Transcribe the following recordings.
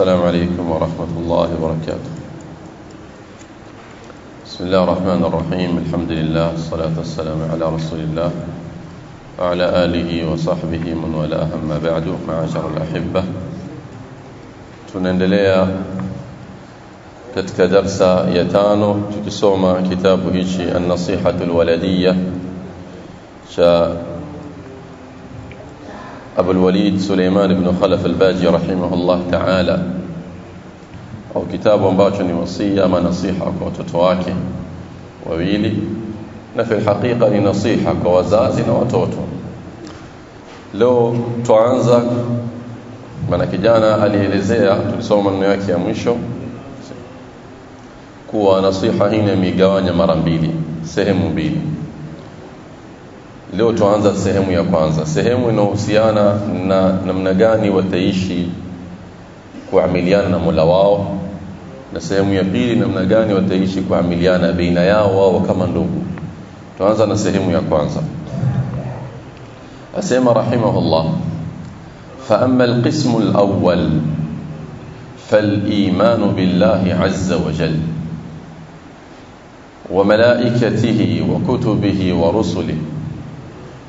السلام عليكم ورحمة الله وبركاته. بسم الله الرحمن الرحيم. الحمد لله والصلاة والسلام على رسول الله وعلى آله وصحبه من والاه. أما بعد معاشر الأحبة tunaendelea katika darsa ya tano tukisoma kitabu hichi an-nasihatu أبو الوليد سليمان بن خلف الباجي رحمه الله تعالى. أو كتاب باجني وصية ما نصيحة وتتواك وبيلي نفي الحقيقة لنصيحك وزازن وتوتو لو تعانزك من كجانا علي لزيا تلسوما نياك يا منشو كوا نصيحة هنا ميقوان يا مرمبيلي سهم مبيلي leo tuanza sehemu ya kwanza sehemu inayohusiana na namna gani wataishi kuamiliana na Mola wao na sehemu ya pili namna gani wataishi kuamiliana baina yao wao kama ndugu tuanza na sehemu ya kwanza asema rahimahullah فأما القسم الأول فالإيمان بالله عز وجل وملائكته وكتبه ورسله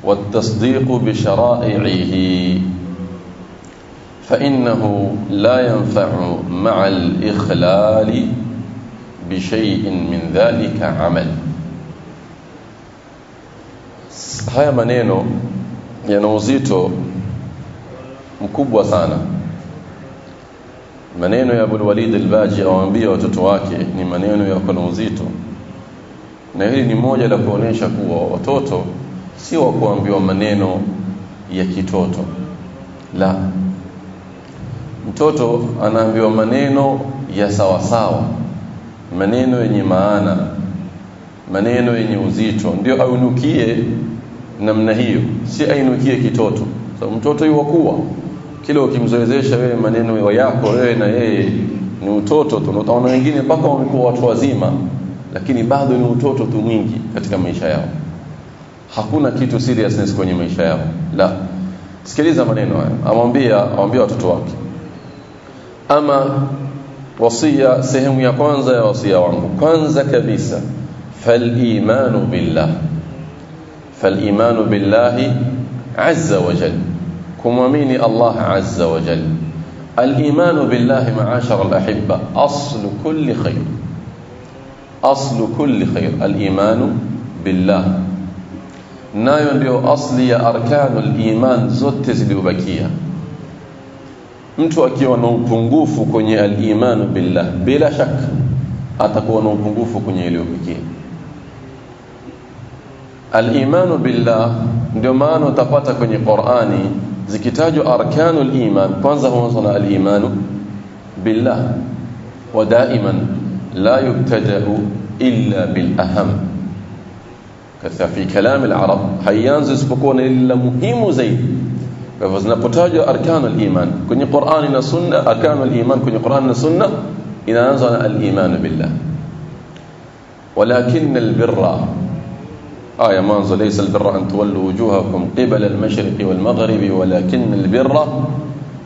والتصديق بشرائعه فإنه لا ينفع مع الإخلال بشيء من ذلك عمل haya maneno yana uzito mkubwa sana maneno ya Abul Walid al-Baji awaambia watoto wake ni maneno yako na uzito na hili ni moja la kuonesha kuwa watoto si wa kuambiwa maneno ya kitoto. La. Mtoto anaambiwa maneno ya sawasawa. Maneno yenye maana. Maneno yenye uzito. Ndio aunukie namna hiyo. Si ainukie kitoto. So, mtoto yuwakuwa kile ukimzoezesha wewe maneno yako wewe na yeye ni utoto tu. Utaona wengine mpaka wamekuwa watu wazima. Lakini bado ni utoto tu mwingi katika maisha yao hakuna kitu seriousness kwenye maisha yao la sikiliza maneno haya amwambia amwambia watoto wake ama wasia sehemu ya kwanza ya wasia wangu kwanza kabisa falimanu billah falimanu billahi azza wa jalla kumwamini Allah azza wa jalla الإيمان بالله معاشر الأحبة أصل كل خير أصل كل خير الإيمان بالله nayo ndio asli ya arkanul iman zote zilizobakia mtu akiwa na upungufu kwenye al-iman billah bila shaka atakuwa na upungufu kwenye iliyobakia al-iman billah ndio maana utapata kwenye Qur'ani zikitajwa arkanul iman kwanza huanza na al-iman billah wa daiman la yubtada'u illa bil aham في كلام العرب هيان بكون إلا مهم زيد فوزنا بتاج أركان الإيمان كن القرآن السنة أركان الإيمان كن القرآن السنة إن أنزل الإيمان بالله ولكن البر آية ما أنزل ليس البر أن تولوا وجوهكم قبل المشرق والمغرب ولكن البر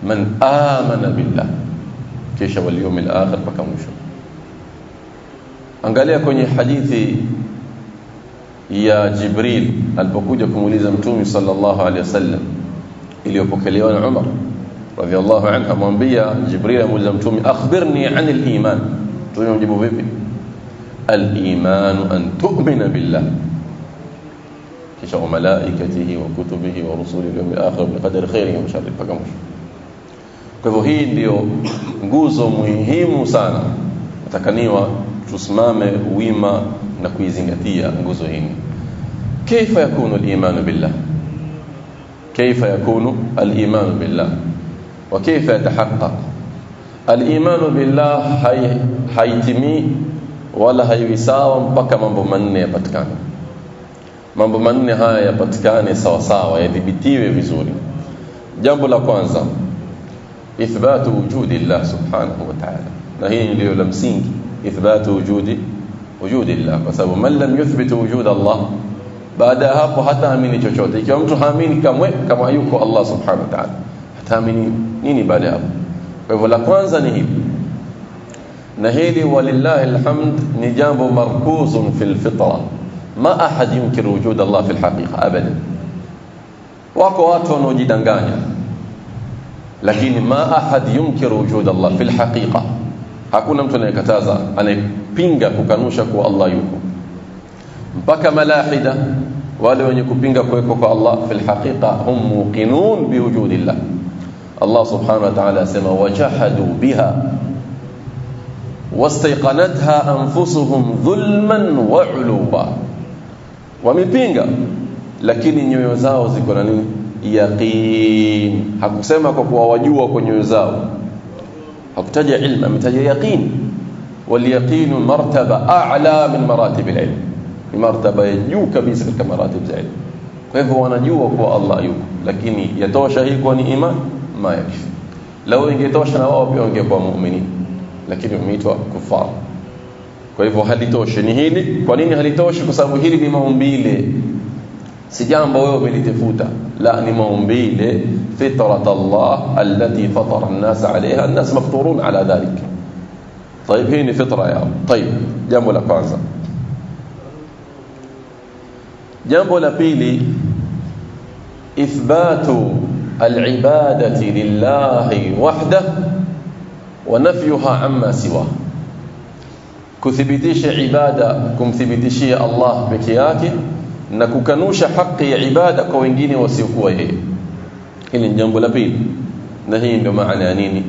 من آمن بالله كيشا واليوم الآخر بكم وشو أنقال يكون حديثي ya Jibril alipokuja kumuuliza Mtume sallallahu alaihi wasallam iliyopokelewa na Umar radhiallahu anhu amwambia Jibril amuuliza Mtume akhbirni an al-iman Mtume mjibu vipi al-iman an tu'mina billah kisha wa malaikatihi wa kutubihi wa rusulihi wal akhir bi qadari khairihi wa sharrihi mpaka kwa hivyo hii ndio nguzo muhimu sana natakaniwa tusimame wima na kuizingatia nguzo hii كيف يكون الإيمان بالله كيف يكون الإيمان بالله وكيف يتحقق الإيمان بالله هي haitimi wala haiwisawa mpaka mambo manne yapatikane mambo manne haya yapatikane sawa sawa yadhibitiwe vizuri jambo la kwanza ithbatu wujudi Allah subhanahu wa ta'ala na hii ndio la msingi ithbatu wujudi وجود الله. فسبب من لم يثبت وجود الله بعد هاكو حتى اميني تشوت كم تو هاميني كم كما يكو الله سبحانه وتعالى. حتى اميني نيني بعد هاكو فلا كوانزا نهيب نهيلي ولله الحمد نجاب مركوز في الفطرة. ما أحد ينكر وجود الله في الحقيقة أبدا. وقوات وجدا قانيا لكن ما أحد ينكر وجود الله في الحقيقة. هكونا متنا كتازا أنا anayepinga kukanusha kuwa Allah yuko mpaka malahida wale wenye kupinga kuwepo kwa Allah fil haqiqa hum muqinun biwujudillah Allah subhanahu wa ta'ala asema wajahadu biha wastaiqanatha anfusuhum dhulman wa uluwa wamepinga lakini nyoyo zao ziko na nini yaqin hakusema kwa kuwa wajua kwa nyoyo zao hakutaja ilm ametaja yaqin واليقين مرتبة أعلى من مراتب العلم. المرتبة يجوك كبيس كمراتب العلم. كيف هو نجو وكو الله يو لكن يتوشى هيك وني إيمان ما يكفي. لو ينجي توشى نواه بي ينجي بوا مؤمنين. لكن يميتوا كفار. فهو هل يتوشى؟ نهيلي كونين هل يتوشى؟ كسابو هيري بما هم بيلي. سجان بويو بلي تفوتا. لا نما هم بيلي. فطرة الله التي فطر الناس عليها. الناس مفطورون على ذلك. طيب هيني فطرة يا رب. طيب جنبه لكوانزا جنبه لبيلي إثبات العبادة لله وحده ونفيها عما سواه. كثبتش عبادة كمثبتش الله بكياك نككنوش حق عبادة كوينجيني وسيقوه إلي جنبه لبيلي نهين بمعنى نيني.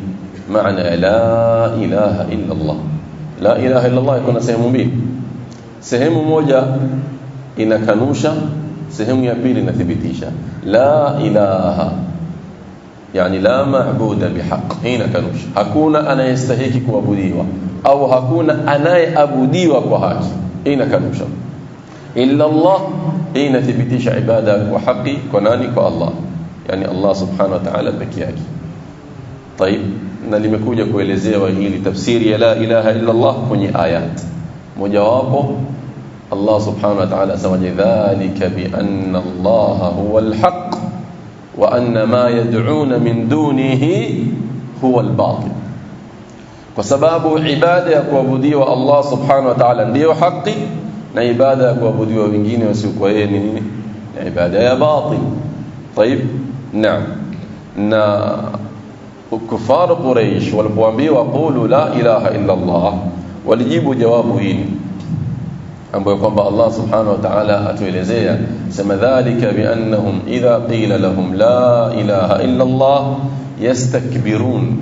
معنى لا إله إلا الله. لا إله إلا الله يكون سهم مبين. سهم موجة إن كانوشا سهم إن نثبتيشا لا إله يعني لا معبود بحق. إن كانوش هكون أنا يستهيكك وابوديوا أو هكون أنا أبوديوا كوهاك إن كانوشا إلا الله إن ثبتيش عبادك وحقي كنانك الله. يعني الله سبحانه وتعالى بكياك طيب. na limekuja kuelezewa hili tafsiri ya la ilaha illa Allah kwenye ayat mojawapo الله سبحانه وتعالى سوى ذلك بأن الله هو الحق وأن ما يدعون من دونه هو الباطل وسباب عبادة يكوابدي الله سبحانه وتعالى ndio haki na ibada ya kuabudiwa wengine wasiokuwa yeye ni nini ibada ya batil طيب نعم na kufar quraish walipoambiwa qulu la ilaha illa allah walijibu jawabu hili ambayo kwamba Allah subhanahu wa ta'ala atuelezea sema dhalika biannahum idha qila lahum la ilaha illa Allah yastakbirun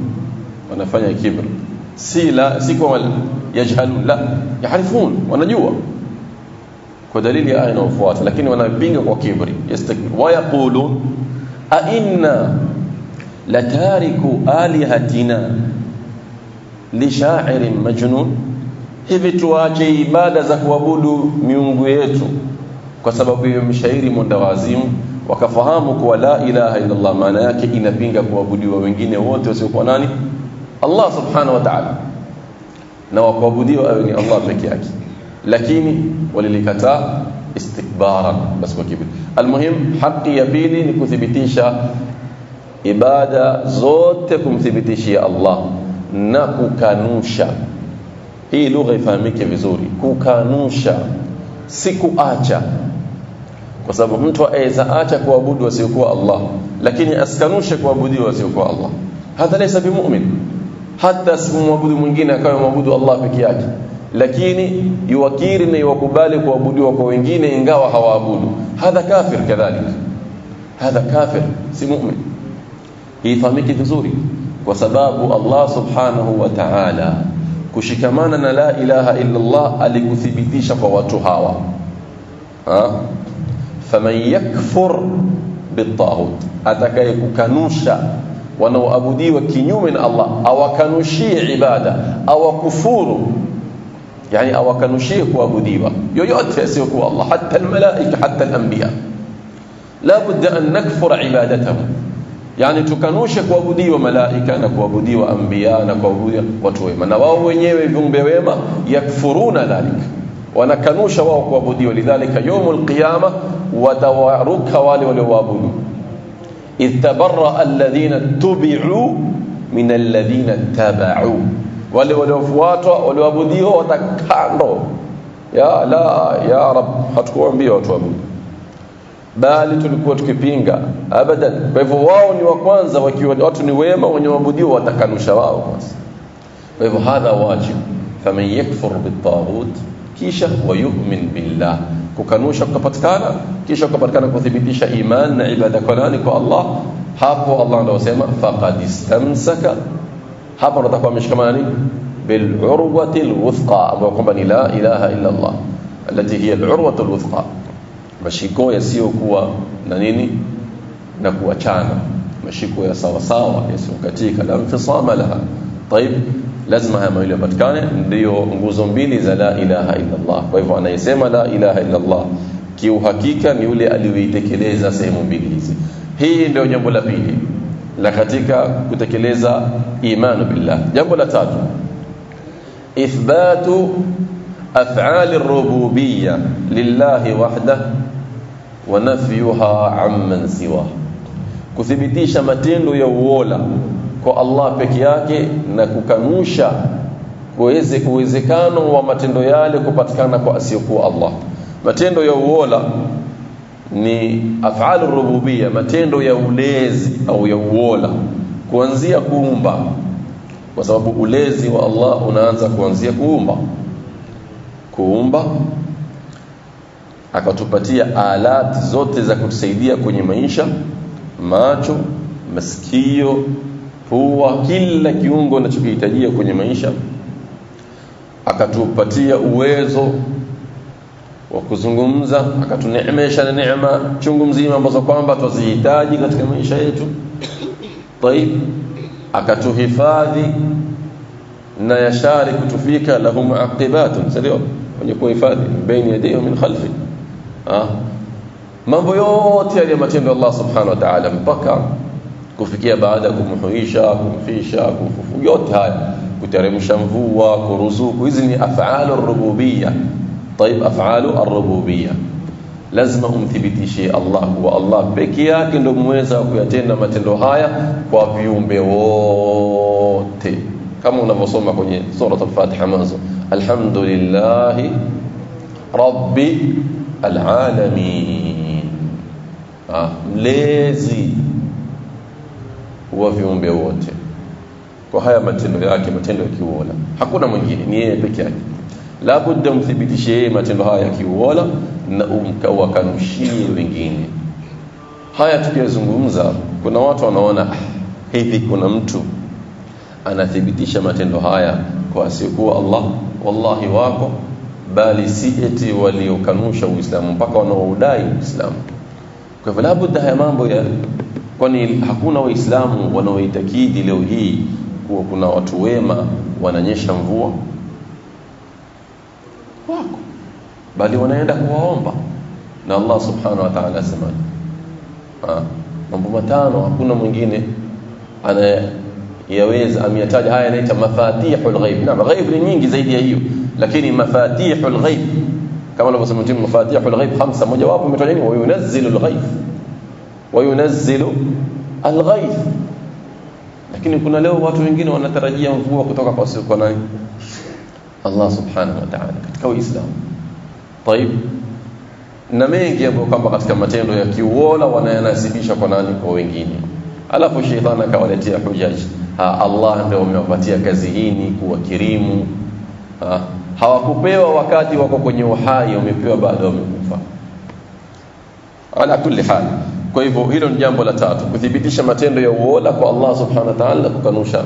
wanafanya kibr si la si kwa yajhalun la yaharifun wanajua kwa dalili ya aya inayofuata lakini wanapinga kwa kibri yastakbir wa yaqulun a inna latariku alihatina lishairin majnun. Hivi tuache ibada za kuabudu miungu yetu kwa sababu ya mshairi mwendawazimu wakafahamu kuwa la ilaha illa Allah maana yake inapinga kuabudiwa wengine wote wasiokuwa nani? Allah subhanahu wa ta'ala. Na wakuabudiwa awe ni Allah peke yake. Lakini walilikataa istikbaran. Bas kwa kibri almuhim haki ya pili ni kuthibitisha ibada zote kumthibitishia Allah na kukanusha. Hii lugha ifahamike vizuri kukanusha si kuacha. Kwa sababu mtu aweza acha kuabudu wasiokuwa Allah lakini asikanushe kuabudiwa wasiokuwa Allah. Hadha laysa bimumin. Hata simwabudu mwingine akawa mwabudu Allah peke yake. Lakini yuwakiri na yuwakubali kuabudiwa kwa wengine ingawa hawaabudu. Hadha kafir kadhalika. Hadha kafir si mu'min ifahamike vizuri kwa sababu Allah subhanahu wa ta'ala kushikamana na la ilaha illa Allah alikuthibitisha kwa watu hawa ha? faman yakfur bitaghut atakaye kukanusha wanaoabudiwa kinyume na Allah awakanushie ibada awakufuru yani awakanushie kuabudiwa yoyote asiyokuwa Allah hata almalaika hata alanbiya la budda an nakfura ibadatahum yani tukanushe kuabudiwa malaika na kuabudiwa anbiya na kuabudiwa watu wema na wao wenyewe viumbe wema yakfuruna dhalik wanakanusha wao kuabudiwa lidhalika yaumul qiyama watawaruka wale walioabudu idh tabarra alladhina tubi'u min alladhina tabau wale waliofuatwa walioabudiwa watakando ya la ya rab hatukuambia watu waabudu bali tulikuwa tukipinga abadan kwa hivyo wao ni wa kwanza wakiwa watu ni wema wenye waabudiwa watakanusha wao kwanza kwa hivyo hadha wajib faman yakfur bitaghut kisha wayumin billah kukanusha kukapatikana kisha kukapatikana kuthibitisha iman na ibada kwa nani kwa Allah hapo Allah ndio sema faqad istamsaka hapo atakuwa ameshikamana nini bil urwati alwuthqa ambayo kwamba ni la ilaha illa Allah التي هي العروة الوثقى mashiko yasiyokuwa na nini na kuachana mashiko ya sawa sawa yasiyokatika la mfisama laha طيب lazima haya mawili yapatikane ndio nguzo mbili za la ilaha illa Allah kwa hivyo anayesema la ilaha illa Allah kiuhakika ni yule aliyoitekeleza sehemu mbili hizi hii ndio jambo la pili la katika kutekeleza imanu billah jambo la tatu ithbatu af'al ar-rububiyyah lillahi wahdah wa nafyuha amman siwa. Kuthibitisha matendo ya uola kwa Allah peke yake na kukanusha kuweze uwezekano wa matendo yale kupatikana kwa asiyokuwa Allah. Matendo ya uola ni af'alu rububiyya matendo ya ulezi au ya uola kuanzia kuumba. Kwa sababu ulezi wa Allah unaanza kuanzia kuumba. Kuumba akatupatia alati zote za kutusaidia kwenye maisha macho masikio pua kila kiungo anachokihitajia kwenye maisha. Akatupatia uwezo wa kuzungumza akatuneemesha na neema chungu mzima ambazo kwamba twazihitaji katika maisha yetu. Taib akatuhifadhi na yashari kutufika lahum aqibatun sio kwenye kuhifadhi baina yadihi min khalfihi ah mambo yote yale matendo Allah subhanahu wa ta'ala mpaka kufikia baada kumhuisha kumfisha kufufu yote haya kuteremsha mvua kuruzuku hizi ni af'alu rububiyya طيب af'alu ar-rububiyya lazima umthibitishie Allah kuwa Allah peke yake ndio mweza kuyatenda matendo haya kwa viumbe wote kama unavyosoma kwenye sura al-Fatiha mwanzo alhamdulillah rabbi alalamin. Ah mlezi wa viumbe wote. Kwa haya matendo yake matendo ya kiuola. Hakuna mwingine ni yeye peke yake. La budda mthibitishie yeye matendo haya ya kiuola na umkawakanushie wengine. Haya tukiyazungumza kuna watu wanaona hivi kuna mtu anathibitisha matendo haya kwa asiyekuwa Allah? Wallahi wako bali si eti waliokanusha Uislamu mpaka wanaoudai Uislamu. Kwa hivyo labda haya mambo ya kwani hakuna waislamu wanaoitakidi leo hii kuwa kuna watu wema wananyesha mvua? Wako. Bali wanaenda kuwaomba. Na Allah subhanahu wa ta'ala asema mambo matano hakuna mwingine anayeweza ameyataja haya yanaita mafatihul ghaib naam ghaib ni nyingi zaidi ya hiyo lakini mafatihul ghaib kama alivyosema mtume mafatihul ghaib khamsa moja wapo umetoa nini wa yunazzilu al-ghaib wa yunazzilu al-ghaib lakini kuna leo watu wengine wanatarajia mvua kutoka kwa siku nani Allah subhanahu wa ta'ala katika uislamu طيب na mengi ambayo kwamba katika matendo ya kiuola wanayanasibisha kwa nani kwa wengine alafu shetani akawaletea hujaji ha, Allah ndio amewapatia kazi hii ni kuwakirimu. Ha, hawakupewa wakati wako kwenye uhai wamepewa baada wamekufa. Ala kulli hal. Kwa hivyo hilo ni jambo la tatu kuthibitisha matendo ya uola kwa Allah subhanahu wa ta'ala kukanusha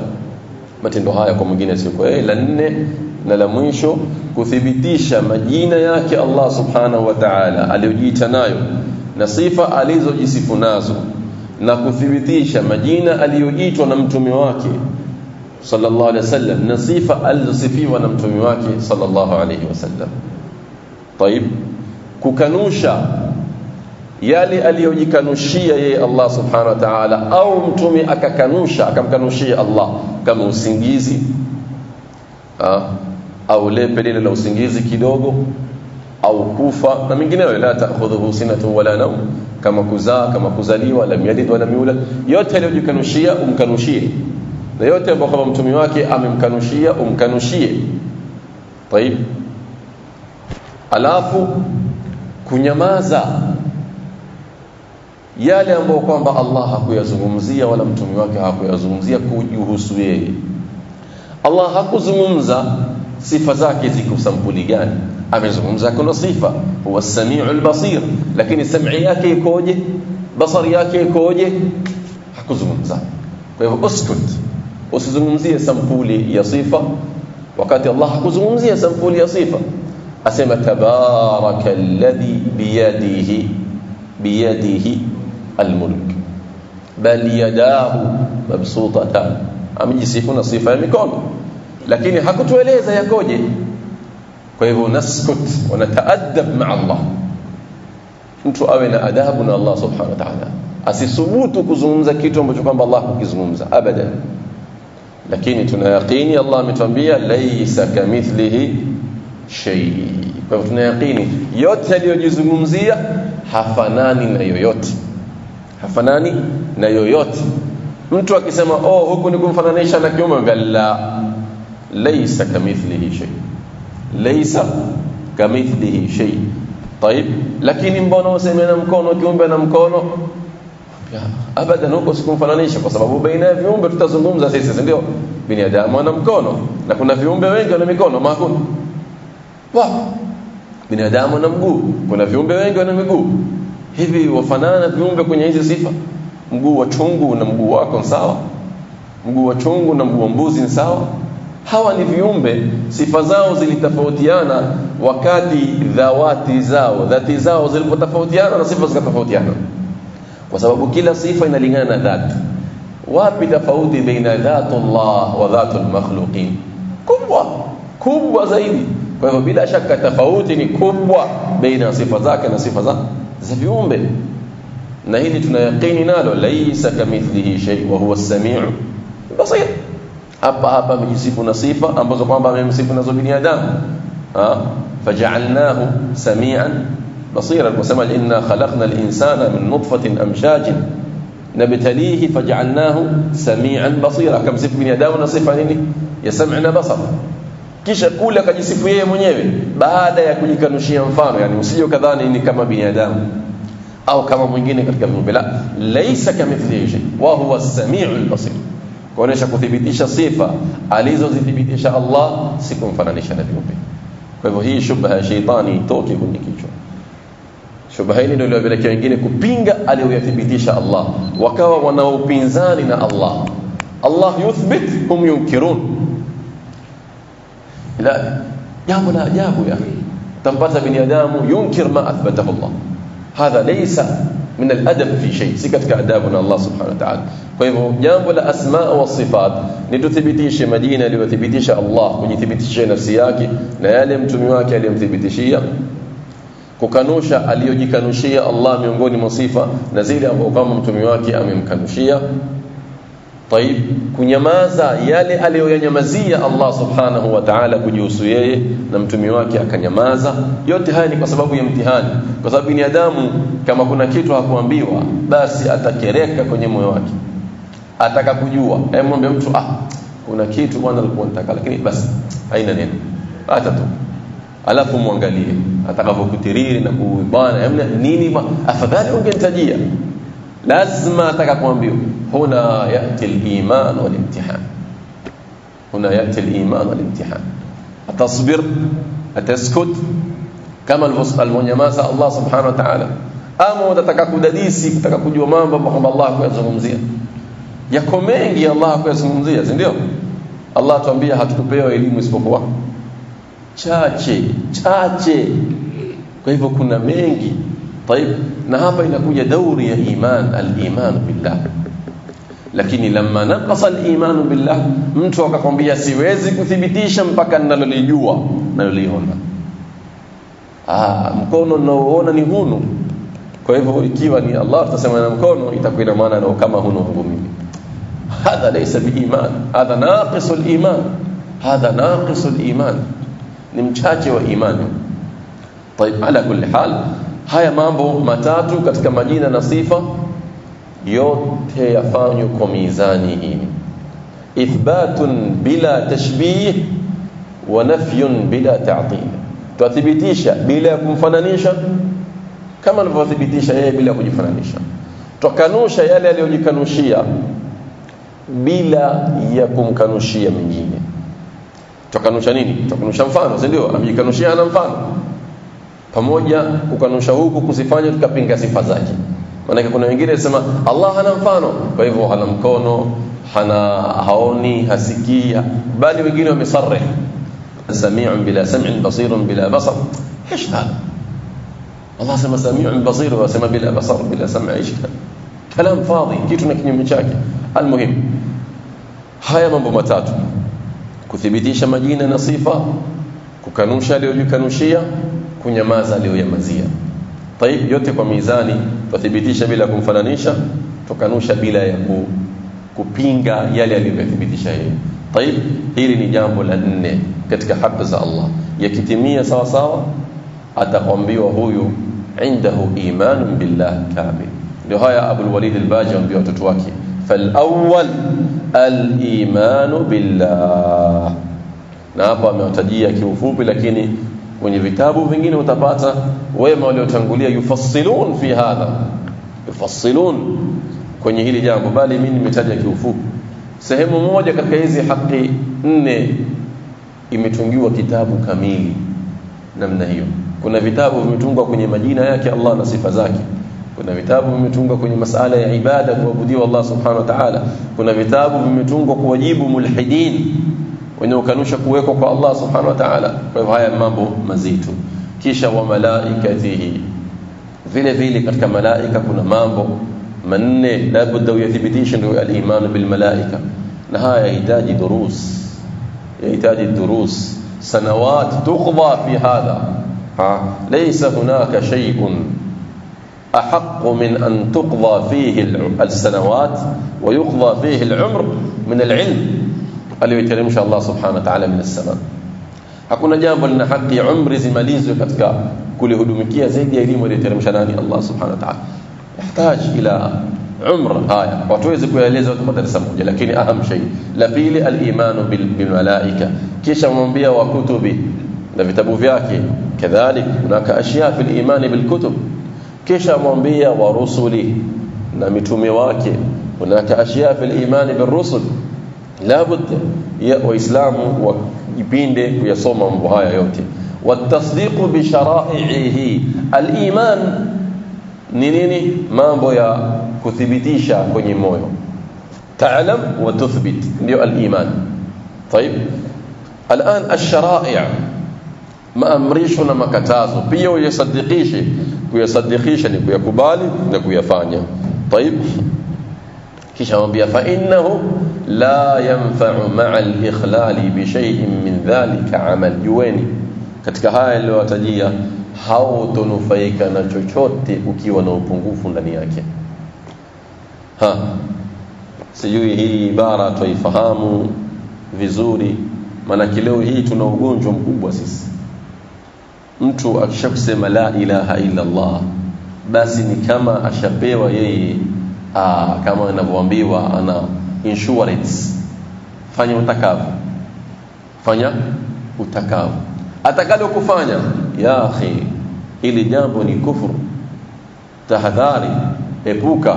matendo haya kwa mwingine sio kwa la nne na la mwisho kuthibitisha majina yake Allah subhanahu wa ta'ala aliyojiita nayo na sifa alizojisifu nazo na kuthibitisha majina aliyoitwa na mtume wake sallallahu alaihi wasallam na sifa alizosifiwa na mtume wake sallallahu alaihi wasallam طيب kukanusha yale aliyojikanushia yeye Allah subhanahu wa ta'ala au mtume akakanusha akamkanushia Allah kama usingizi ha? au lepe lile la usingizi kidogo au kufa na mengineyo la ta'khudhuhu sinatun wala nawm kama kuzaa kama kuzaliwa lam yalid wala yulad yote aliyojikanushia umkanushie na yote ambayo kama mtume wake amemkanushia umkanushie طيب alafu kunyamaza yale ambayo kwamba Allah hakuyazungumzia wala mtume wake hakuyazungumzia kujuhusu yeye Allah hakuzungumza sifa zake ziko sampuli gani Amezungumza kuna sifa huwa samiul basir lakini sam'i yake ikoje basari yake ikoje hakuzungumza kwa hivyo uskut usizungumzie sampuli ya sifa wakati Allah hakuzungumzia sampuli ya sifa asema tabaraka alladhi biyadihi biyadihi almulk bal yadahu mabsutatan amejisifu na sifa ya mikono lakini hakutueleza yakoje kwa hivyo naskut wa nataadab maa Allah. Mtu awe na adabu na Allah subhanahu wa ta'ala. Asisubutu kuzungumza kitu ambacho kwamba Allah hukizungumza abadan. Lakini tuna yaqini Allah ametuambia laysa kamithlihi shay. Kwa hivyo tuna yaqini yote aliyojizungumzia hafanani na yoyote. Hafanani na yoyote. Mtu akisema oh huku ni kumfananisha na kiumbe la laysa kamithlihi shay laysa kamithlihi shay طيب lakini mbona useme na mkono kiumbe na mkono abadan huko sikumfananisha kwa sababu baina ya viumbe tutazungumza sisi ndio binadamu ana mkono na kuna viumbe wengi wana mikono makuna wapo binadamu ana mguu kuna viumbe wengi wana miguu hivi wafanana viumbe kwenye hizi sifa mguu wa chungu na mguu wako sawa mguu wa chungu na mguu wa mbuzi sawa Hawa ni viumbe. Sifa zao zilitofautiana wakati dhawati zao. Dhati zao zilipotofautiana na sifa zikatofautiana. Kwa sababu kila sifa inalingana na dhati. Wapi tofauti baina dhatullah wa dhatul al-makhluqin kubwa. Kubwa zaidi. Kwa hivyo bila shaka tofauti ni kubwa baina sifa zake na sifa za za viumbe. Na hili tunayaqini nalo laisa kamithlihi shay wa huwa as-sami'u basir hapa hapa amejisifu na sifa ambazo kwamba amemsifu nazo binadamu faj'alnahu sami'an بصيرا وسمع إنا خلقنا الإنسان من نطفة أمشاج نبتليه فجعلناه سميعا بصيرا كم sifu binadamu na sifa nini ya sam'i na basar kisha kule akajisifu yeye mwenyewe baada ya kujikanushia mfano yani usije kadhani ni kama binadamu au kama mwingine katika viumbe la laysa kamithlihi wa huwa as-sami'ul basir kuonesha kuthibitisha sifa alizozithibitisha Allah si kumfananisha na viumbe kwa hivyo hii shubha ya sheitani itoke kwenye kichwa shubha hili ndio iliyopelekea wengine kupinga aliyoyathibitisha Allah wakawa wana upinzani na Allah Allah yuthbit hum yunkirun la jambo la ajabu ya tampata binadamu yunkir ma athbatahu Allah hadha laysa min aladab fi shay si katika adabu na Allah subhanahu wa ta'ala. Kwa hivyo jambo la asma wa sifat ni tuthibitishe majina aliyothibitisha Allah kujithibitishia nafsi yake na yale mtumi wake aliyomthibitishia. Kukanusha aliyojikanushia Allah miongoni mwa sifa na zile ambazo kama mtumi wake amemkanushia طيب kunyamaza yale aliyoyanyamazia Allah subhanahu wa ta'ala kujihusu yeye na mtumi wake akanyamaza yote haya ni kwa sababu ya mtihani kwa sababu binadamu kama kuna kitu hakuambiwa basi atakereka kwenye moyo wake ataka kujua hebu mwambie mtu ah kuna kitu bwana alikuwa nataka lakini basi haina neno acha tu alafu muangalie atakavyokutiriri na kubana nini afadhali ungenitajia lazima ataka kuambiwa huna yati al-iman wal-imtihan. Huna yati al-iman wal-imtihan. Atasbir ataskut kama alivyonyamaza Allah subhanahu wa ta'ala. Ama utataka kudadisi kutaka kujua mambo kwamba Allah kuyazungumzia yako mengi Allah kuyazungumzia si ndio? Allah tuambia hatukupewa elimu isipokuwa. Chache chache. Kwa hivyo kuna mengi طيب na hapa inakuja dauri ya iman al-iman billah lakini lamma naqasa al-iman billah mtu akakwambia siwezi kuthibitisha mpaka ninalolijua naloliona ah mkono unaoona ni hunu kwa hivyo ikiwa ni Allah tutasema na mkono itakuwa ina maana nao kama hunu wangu mimi hadha laysa biiman hadha naqisu al-iman hadha naqisu al-iman ni mchache wa imani طيب على كل حال haya mambo matatu katika majina na sifa yote yafanywe kwa mizani hii. Ithbatun bila tashbih wa nafyun bila ta'til. Twathibitisha bila ya kumfananisha kama alivyothibitisha yeye bila kujifananisha. Twakanusha yale aliyojikanushia bila ya kumkanushia mwingine. Twakanusha nini? Twakanusha mfano si ndio? Amejikanushia ana mfano pamoja kukanusha huku kusifanya tukapinga sifa zake maana kuna wengine wanasema Allah hana mfano kwa hivyo hana mkono hana haoni hasikii bali wengine wamesarih سميع بلا سمع بصير بلا بصر إيش هذا الله سمى سميع بصير وسمى بلا بصر بلا سمع إيش كلام فاضي kitu na kinyume chake almuhim haya mambo matatu kuthibitisha majina na sifa kukanusha aliyojikanushia kunyamaza aliyoyamazia طيب yote kwa mizani tuthibitisha bila kumfananisha tukanusha bila ya ku, kupinga yale aliyothibitisha yeye طيب hili ni jambo la nne katika haki za Allah yakitimia sawa sawa atakwambiwa huyu indahu imanun billah kamil ndio haya Abu Walid al-Baji ambia watoto wake فالأول الإيمان بالله na hapa amewatajia kiufupi lakini kwenye vitabu vingine utapata wema waliotangulia yufassilun fi hadha yufassilun kwenye hili jambo bali mimi nimetaja kiufupi. Sehemu moja katika hizi haki nne imetungiwa kitabu kamili namna hiyo. Kuna vitabu vimetungwa kwenye majina yake Allah na sifa zake. Kuna vitabu vimetungwa kwenye masala ya ibada kuabudiwa Allah subhanahu wa ta'ala. Kuna vitabu vimetungwa kuwajibu mulhidin wenye ukanusha kuwekwa kwa Allah subhanahu wa ta'ala kwa hivyo haya mambo mazito kisha wa malaikatihi vile vile katika malaika kuna mambo manne labda uyathibitishe ndio al-iman bil malaika na haya yahitaji durus yahitaji durus sanawat tuqda fi hadha ha laysa hunaka shay'un أحق من أن تقضى فيه السنوات ويقضى فيه العمر من العلم aliyoiteremsha Allah subhanahu wa ta'ala min as-sama hakuna jambo lina haki umri zimalizwe katika kulihudumikia zaidi ya elimu aliyoteremsha nani Allah subhanahu wa ta'ala yahitaji ila umr haya watuweze kueleza kwa darasa moja lakini aham shay la pili al-iman bil malaika kisha mwambia wa kutubi na vitabu vyake kadhalik hunaka ashya fil iman bil kutub kisha mwambia wa rusuli na mitume wake hunaka ashya fil iman bil rusul labud ya waislamu wajipinde kuyasoma mambo haya yote watasdiqu bi shara'ihi al-iman ni nini mambo ya kuthibitisha kwenye moyo ta'lam wa tuthbit ndio al-iman طيب الان الشرائع maamrisho na makatazo pia uyasadikishe kuyasadikisha ni kuyakubali na kuyafanya طيب kisha mwambia fa innahu la yanfa'u ma'a al-ikhlali bi shay'in min dhalika amal jueni katika haya niliyowatajia hautonufaika na chochote ukiwa na upungufu ndani yake. Ha sijui hii ibara tuifahamu vizuri maana leo hii tuna ugonjwa mkubwa sisi. Mtu akishakusema la ilaha illa Allah basi ni kama ashapewa yeye kama anavyoambiwa ana insurance fanya utakavyo fanya utakavyo atakalo kufanya ya akhi ili jambo ni kufuru tahadhari epuka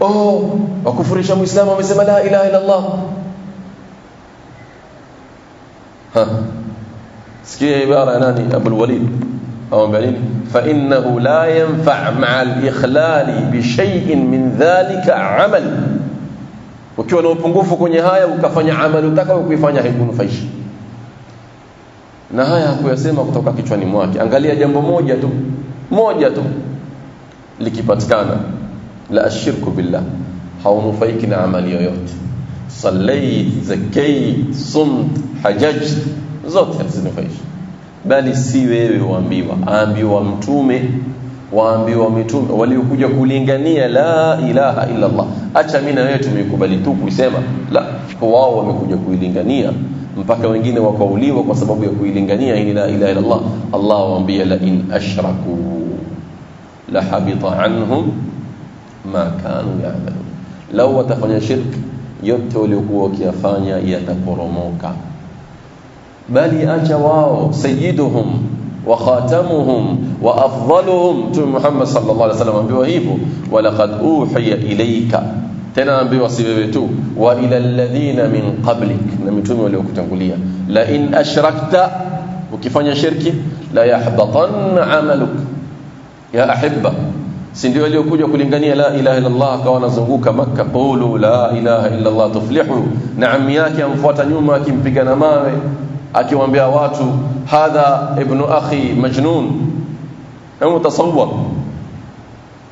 oh wakufurisha muislamu amesema la ilaha illa Allah ha sikia ibara nani Abu al-Walid au nini fa innahu la yanfa' ma'a al-ikhlal bi shay'in min dhalika 'amal ukiwa na upungufu kwenye haya ukafanya amali utakao kuifanya haikunufaishi na haya hakuyasema kutoka kichwani mwake. Angalia jambo moja tu moja tu likipatikana. La ashirku billah haunufaiki na amali yoyote. Sallait zakait sumt hajaj zote hazinufaishi bali si wewe uambiwa aambiwa mtume waambiwa mitume waliokuja kulingania la ilaha illa Allah acha mimi na wewe tumekubali tu kuisema. La wao wamekuja kuilingania. Mpaka wengine wakauliwa kwa sababu ya kuilingania hii la ilaha illa Allah Allah waambia la in ashraku la habita anhum ma kanu ya'malun. Law watafanya shirk yote waliokuwa wakiyafanya yataporomoka bali acha wao sayyiduhum wa khatamuhum wa afdaluhum. Mtume Muhammad sallallahu alaihi wasallam ambiwa hivyo walaqad uhiya ilayka. Tena ambiwa si wewe tu wa ila alladhina min qablik. Na mitume waliokutangulia la in ashrakta ukifanya shirki la yahbatanna amaluk. Ya ahibba si ndio waliokuja kulingania la ilaha illa Allah akawa anazunguka Makka qulu la ilaha illa Allah tuflihu. Na ammi yake amfuata nyuma akimpiga na mawe akiwaambia watu hadha ibnu akhi majnun. Hebu tasawwar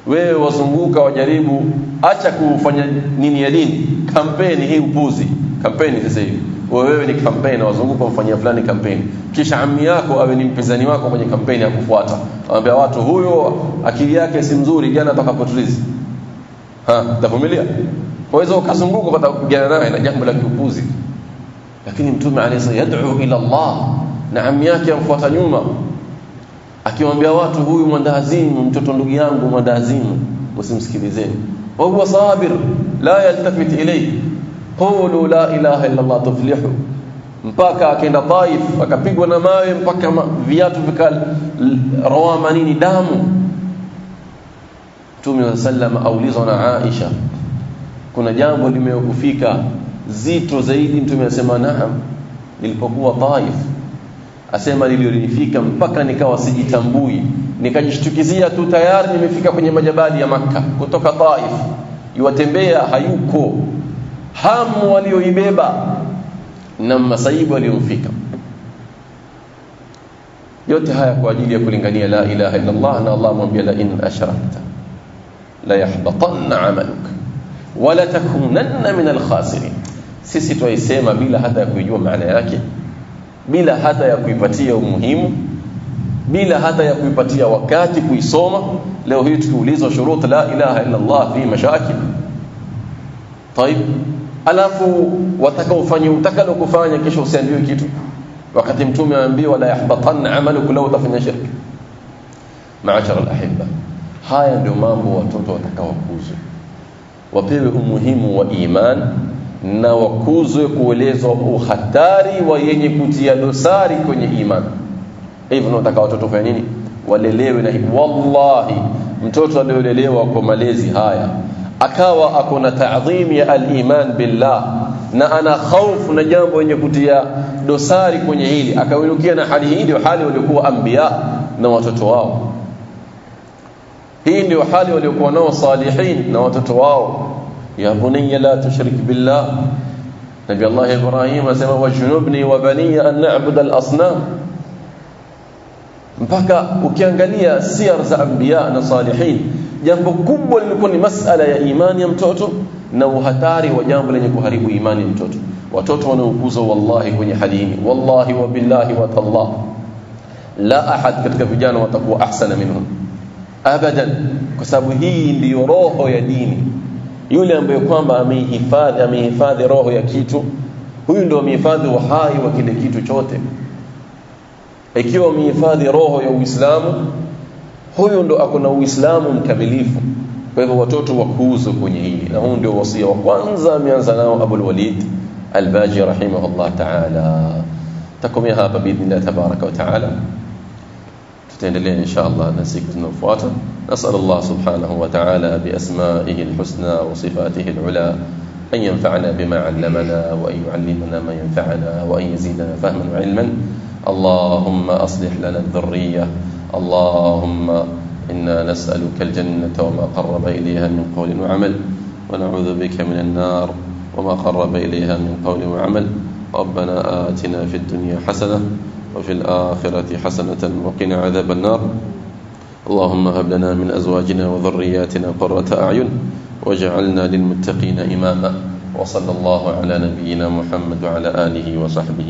wewe wazunguka wajaribu acha kufanya nini ya dini. Kampeni hii upuzi. Kampeni sasa hivi. Wewe ni kampeni wazunguka mfanyia fulani kampeni. Kisha ammi yako awe ni mpinzani wako kwenye kampeni ya kufuata. Anambia watu huyo akili yake si mzuri jana atakapotulizi ha tavumilia waweza ukazunguka kwa kupigana naye na jambo la kiupuzi lakini mtume alayhi yad'u ila Allah na ammi yake amfuata nyuma. Akiwaambia watu huyu mwandazimu mtoto ndugu yangu mwandazimu msimsikilizeni wa huwa sabir la yaltafit ilayhi qulu la ilaha illa Allah tuflihu. Mpaka akaenda Taif akapigwa na mawe mpaka viatu vikaroa manini damu. Mtume sallam aulizwa na Aisha kuna jambo limekufika zito zaidi Mtume anasema naam nilipokuwa Taif. Asema nilionifika mpaka nikawa sijitambui. Nikajishtukizia tu tayari nimefika kwenye majabali ya Makka kutoka Taif. Iwatembea hayuko. Hamu walioibeba na masaibu waliomfika. Yote haya kwa ajili ya kulingania la ilaha illa Allah na Allah mwambia la in ashrakta la yahbatanna amaluk wala takunanna min alkhasirin sisi twaisema bila hata ya kujua maana yake bila hata ya kuipatia umuhimu bila hata ya kuipatia wakati kuisoma leo hii tukiulizwa shurut la ilaha illa Allah fi mashakil طيب alafu watakaofanya utakalo kufanya kisha usiambiwe kitu wakati mtume aambiwa la yahbatanna amaluku law utafanya shirki maashara alahibba haya ndio mambo watoto watakaokuzwa wapewe umuhimu wa iman na wakuzwe kuelezwa uhatari wa yenye kutia dosari kwenye iman. Hivyo nataka watoto fanya nini? Walelewe na wallahi mtoto aliolelewa kwa malezi haya akawa akona tadhim ya al-iman billah na ana khaufu na jambo yenye kutia dosari kwenye hili akawinukia na hali hii ndio hali waliokuwa anbiya na watoto wao. Hii ndio hali waliokuwa nao salihin na watoto wao يا بني لا تشرك بالله. نبي الله إبراهيم أسمى وجنبني وبني أن نعبد الأصنام. مبكى وكان قليا سير زعبياء نصالحين جنب كبوا لكل مسألة يا إيمان يمتوتوا نو هتاري وجنب لن يكهربوا إيمان يمتوتوا وتوتوا نوكوزوا والله وني حليمي والله وبالله وتالله لا أحد كتك في جانا وتقوى أحسن منهم أبدا كسبهين ليروحوا يا ديني yule ambaye kwamba ameihifadhi amehifadhi roho ya kitu huyu ndio amehifadhi uhai wa kile kitu chote. Ikiwa amehifadhi roho ya Uislamu huyu ndo akona Uislamu mkamilifu. Kwa hivyo watoto wakuuzo kwenye hili na huu ndio wasia wa kwanza ameanza nao Abul al-Walid al-Baji rahimahullah ta'ala. Takomea hapa باذن tabaraka wa ta'ala na siku zinazofuata nasal Allah subhanahu wa ta'ala bi asma'ihi al-husna wa sifatihi al-ula أن ينفعنا بما علمنا وأن يعلمنا ما ينفعنا وأن يزيدنا فهما وعلما. اللهم أصلح لنا الذرية. اللهم إنا نسألك الجنة وما قرب إليها من قول وعمل. ونعوذ بك من النار وما قرب إليها من قول وعمل. ربنا آتنا في الدنيا حسنة وفي الآخرة حسنة وقنا عذاب النار. اللهم هب لنا من أزواجنا وذرياتنا قرة أعين واجعلنا للمتقين إماما. وصلى الله على نبينا محمد وعلى آله وصحبه